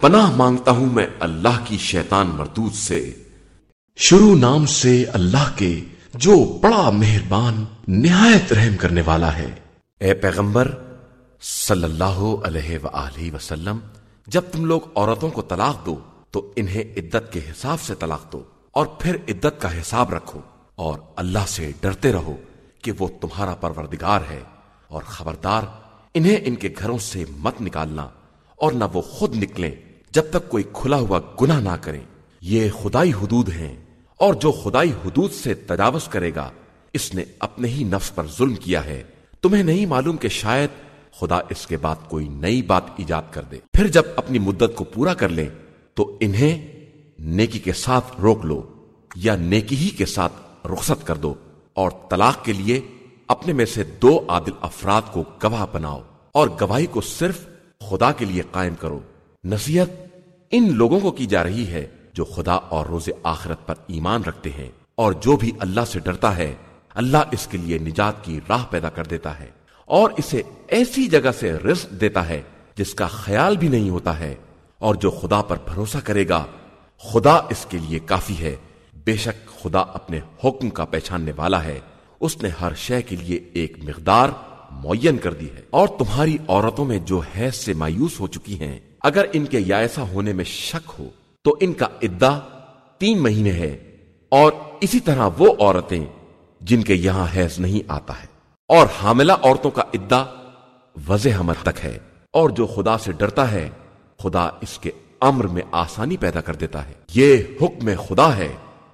پناہ مانگتا ہوں میں اللہ کی شیطان مردود سے۔ شروع نام سے اللہ کے جو بڑا مہربان، نہایت رحم کرنے والا ہے۔ اے پیغمبر، صلی اللہ علیہ وآلہ وسلم، جب تم لوگ عورتوں کو طلاق دو، تو انہیں عدت کے حساب سے طلاق دو اور پھر عدت کا حساب رکھو اور اللہ سے ڈرتے رہو کہ وہ تمہارا پروردگار ہے اور خبردار، انہیں ان کے گھروں سے مت نکالنا اور نہ وہ خود نکلیں۔ جب تک کوئی کھلا ہوا گناہ نہ کریں یہ خدائی حدود ہیں اور جو خدائی حدود سے تجاوز کرے گا، اس نے اپنے ہی نفس پر ظلم کیا ہے۔ تمہیں نہیں معلوم کہ شاید خدا اس کے بعد کوئی نئی بات ایجاد کر دے۔ پھر جب اپنی مدت کو پورا کر لیں، تو انہیں نیکی کے ساتھ روک لو یا نیکی ہی کے ساتھ رخصت کر دو اور طلاق کے لیے اپنے میں سے دو عادل افراد کو گواہ بناؤ اور گواہی کو صرف خدا کے لیے قائم کرو۔ نصیحت ان لوگوں کو کی جا رہی ہے جو خدا اور روز آخرت پر ایمان رکھتے ہیں اور جو بھی اللہ سے ڈرتا ہے، اللہ اس کے لیے نجات کی راہ پیدا کر دیتا ہے اور اسے ایسی جگہ سے رزق دیتا ہے جس کا خیال بھی نہیں ہوتا ہے اور جو خدا پر بھروسہ کرے گا، خدا اس کے لیے کافی ہے۔ بے شک خدا اپنے حکم کا پہچاننے والا ہے۔ اس نے ہر شے کے لیے ایک مقدار معین کر دی ہے۔ اور تمہاری عورتوں میں جو حیث سے مایوس ہو چکی ہیں اگر ان کے یا ایسا ہونے میں شک ہو، تو ان کا ادا تین مہینے ہے اور اسی طرح وہ عورتیں جن کے یہاں حیض نہیں آتا ہے۔ اور حاملہ عورتوں کا ادا وضع حمل تک ہے۔ اور جو خدا سے ڈرتا ہے، خدا اس کے امر میں آسانی پیدا کر دیتا ہے۔ یہ حکم خدا ہے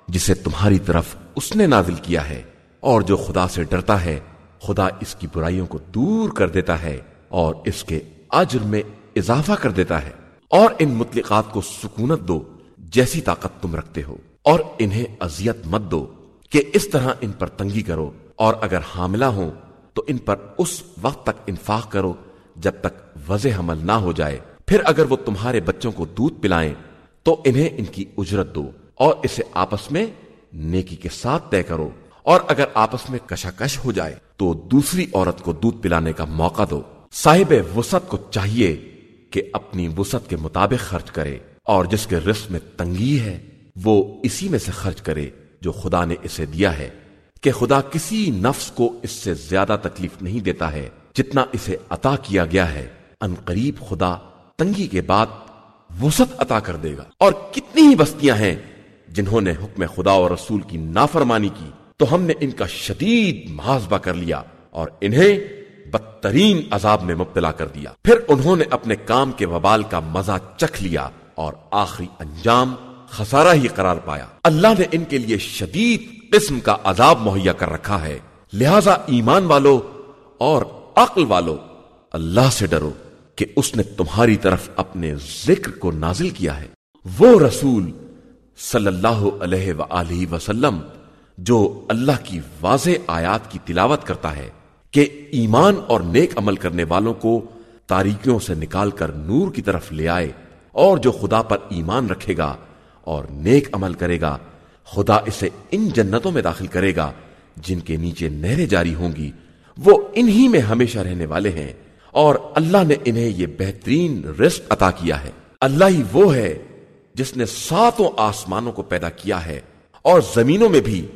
جسے تمہاری طرف اس نے نازل کیا ہے۔ اور جو خدا سے ڈرتا ہے، خدا اس کی برائیوں کو دور کر دیتا ہے اور اس کے اجر میں اضافہ کر دیتا ہے۔ اور ان مطلقات کو سکونت دو، جیسی طاقت تم رکھتے ہو۔ اور انہیں اذیت مت دو کہ اس طرح ان پر تنگی کرو۔ اور اگر حاملہ ہو تو ان پر اس وقت تک انفاق کرو جب تک وضع حمل نہ ہو جائے۔ پھر اگر وہ تمہارے بچوں کو دودھ پلائیں تو انہیں ان کی اجرت دو۔ اور اسے آپس میں نیکی کے ساتھ طے کرو۔ اور اگر آپس میں کشاکش ہو جائے تو دوسری عورت کو دودھ پلانے کا موقع دو۔ صاحب وسط کو چاہیے کہ اپنی وسط کے مطابق خرچ کرے اور جس کے رسم میں تنگی ہے، وہ اسی میں سے خرچ کرے جو خدا نے اسے دیا ہے۔ کہ خدا کسی نفس کو اس سے زیادہ تکلیف نہیں دیتا ہے جتنا اسے عطا کیا گیا ہے۔ ان قریب خدا تنگی کے بعد وسط عطا کر دے گا۔ اور کتنی ہی بستیاں ہیں جنہوں نے حکم خدا اور رسول کی نافرمانی کی، تو ہم نے ان کا شدید محاذبہ کر لیا اور انہیں بدترین عذاب میں مبتلا کر دیا۔ پھر انہوں نے اپنے کام کے وبال کا مزہ چکھ لیا اور آخری انجام خسارہ ہی قرار پایا۔ اللہ نے ان کے لیے شدید قسم کا عذاب مہیا کر رکھا ہے۔ لہذا ایمان والو اور عقل والو، اللہ سے ڈرو کہ اس نے تمہاری طرف اپنے ذکر کو نازل کیا ہے۔ وہ رسول صلی اللہ علیہ وآلہ وسلم جو اللہ کی واضح آیات کی تلاوت کرتا ہے۔ کہ ایمان اور نیک عمل کرنے والوں کو تاریکیوں سے نکال کر نور کی طرف لے آئے اور جو خدا پر ایمان رکھے گا اور نیک عمل کرے گا، خدا اسے ان جنتوں میں داخل کرے گا جن کے نیچے نہریں جاری ہوں گی۔ وہ انہی میں ہمیشہ رہنے والے ہیں اور اللہ نے انہیں یہ بہترین رزق عطا کیا ہے۔ اللہ ہی وہ ہے جس نے ساتوں آسمانوں کو پیدا کیا ہے اور زمینوں میں بھی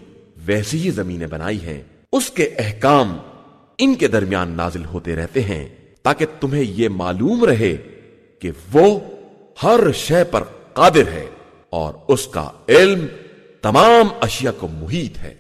ویسی ہی زمینیں بنائی ہیں۔ اس کے احکام ان کے درمیان نازل ہوتے رہتے ہیں تاکہ تمہیں یہ معلوم رہے کہ وہ ہر شے پر قادر ہے اور اس کا علم تمام اشیاء کو محیط ہے۔